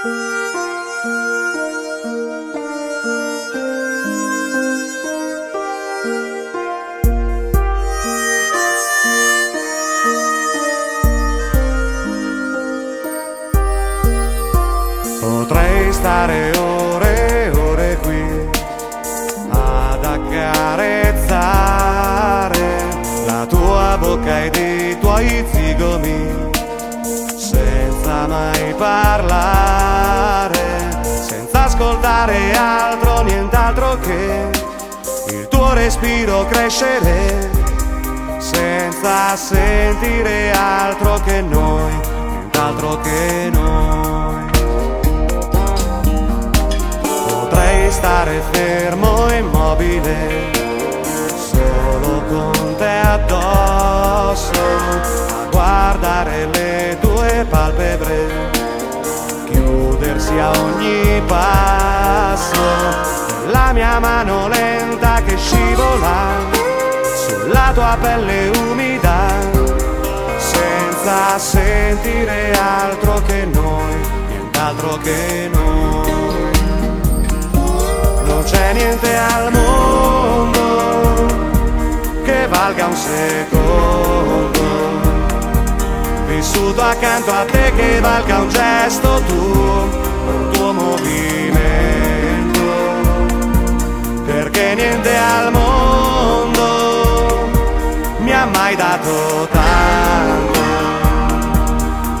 Potrei stare ore e ore qui ad accarezzare la tua bocca ed i tuoi zigomi che il tuo respiro crescere, senza sentire altro che noi, nient'altro che noi. Potrei stare fermo e immobile, solo con te addosso, a guardare le tue palpebre, mano lenta che scivola sulla tua pelle umida, senza sentire altro che noi, nient'altro che noi non c'è niente al mondo che valga un secondo. Vissuto accanto a te che valga un gesto tuo, un tuo movimento. Mi ha mai dato tanto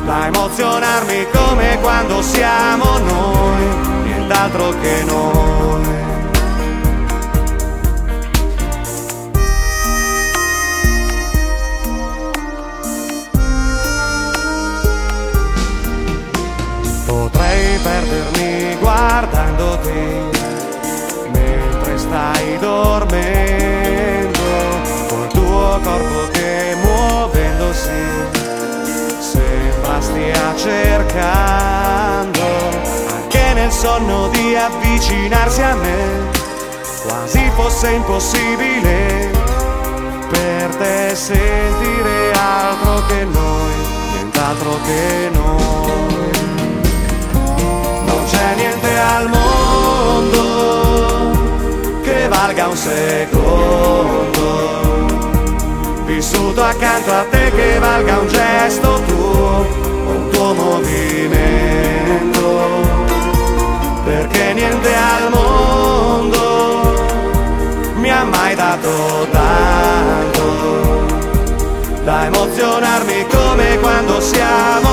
da emozionarmi come quando siamo noi, nient'altro che noi. Potrei perdermi guardandoti cercando anche nel sonno di avvicinarsi a me, quasi fosse impossibile per te sentire altro che noi, nient'altro che noi. Non c'è niente al mondo che valga un secondo vissuto accanto a te che valga un gesto dato tanto, da emozionarmi come quando siamo